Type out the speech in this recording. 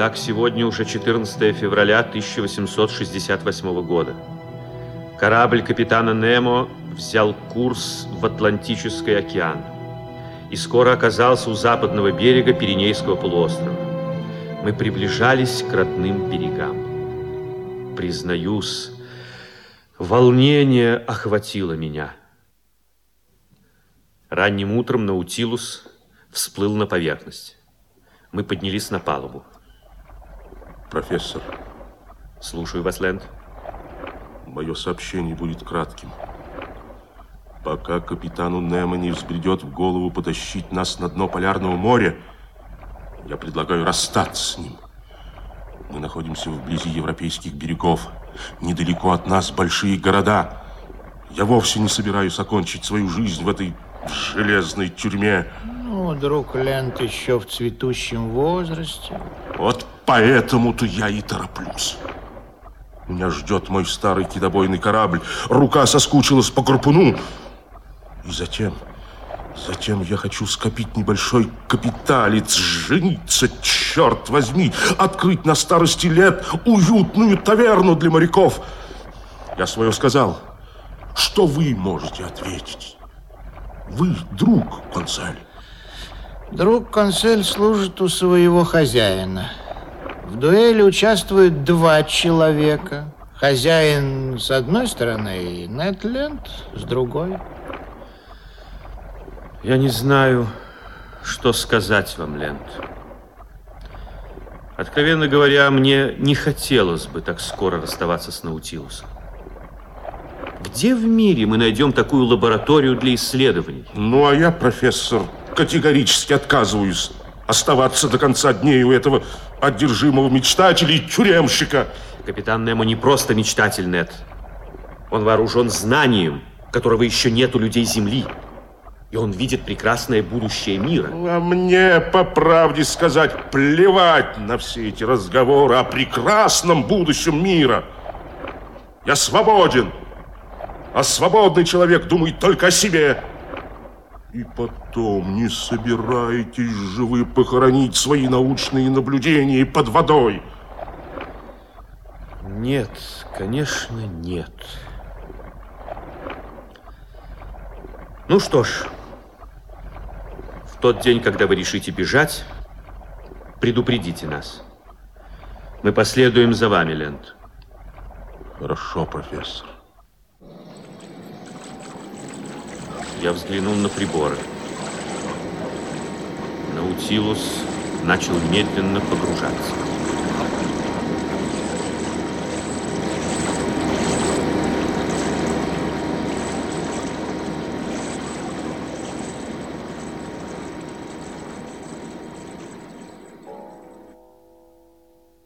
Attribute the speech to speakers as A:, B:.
A: Итак, сегодня уже 14 февраля 1868 года. Корабль капитана Немо взял курс в Атлантический океан и скоро оказался у западного берега Пиренейского полуострова. Мы приближались к родным берегам. Признаюсь, волнение охватило меня. Ранним утром Наутилус всплыл на поверхность. Мы поднялись на палубу.
B: Профессор.
A: Слушаю вас, Лэнд.
B: Мое сообщение будет кратким. Пока капитану Немо не взбредет в голову потащить нас на дно Полярного моря, я предлагаю расстаться с ним. Мы находимся вблизи европейских берегов. Недалеко от нас большие города. Я вовсе не собираюсь окончить свою жизнь в этой железной тюрьме.
C: Ну, друг Лент еще в цветущем возрасте.
B: Вот поэтому-то я и тороплюсь. Меня ждет мой старый китобойный корабль. Рука соскучилась по корпуну. И затем, затем я хочу скопить небольшой капиталец, жениться, черт возьми, открыть на старости лет уютную таверну для моряков. Я свое сказал. Что вы можете ответить? Вы друг, консель.
C: Друг консель служит у своего хозяина. В дуэли участвуют два человека. Хозяин с одной стороны и Нетленд с другой.
A: Я не знаю, что сказать вам, Лент. Откровенно говоря, мне не хотелось бы так скоро расставаться с Наутилусом. Где в мире мы найдем такую лабораторию для исследований?
B: Ну, а я, профессор, категорически отказываюсь оставаться до конца дней у этого одержимого мечтателя и тюремщика.
A: Капитан Немо не просто мечтатель, Нет. Он вооружен знанием, которого еще нет у людей Земли. И он видит прекрасное будущее мира.
B: А мне, по правде сказать, плевать на все эти разговоры о прекрасном будущем мира. Я свободен. А свободный человек думает только о себе. И потом, не собираетесь же вы похоронить свои научные наблюдения под водой?
A: Нет, конечно, нет. Ну что ж, в тот день, когда вы решите бежать, предупредите нас. Мы последуем за вами, Лент.
B: Хорошо, профессор.
A: Я взглянул на приборы. Наутилус начал медленно погружаться.